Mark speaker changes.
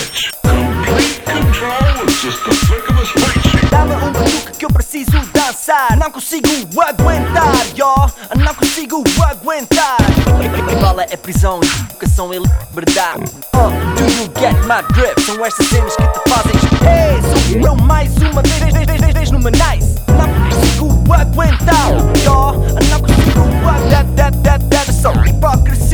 Speaker 1: switch. Complete control just the flick of a switch.
Speaker 2: Dá-me um batuque que eu preciso dançar. Não consigo aguentar, yo. Não consigo aguentar. Bala é prisão, educação é liberdade. Oh, do you get my drift? São estas cenas que te fazem. Hey, sou eu mais uma vez, vez, vez, vez, vez numa nice. Não consigo aguentar, yo. Não consigo aguentar. That, that, that, that, só hipócrisia.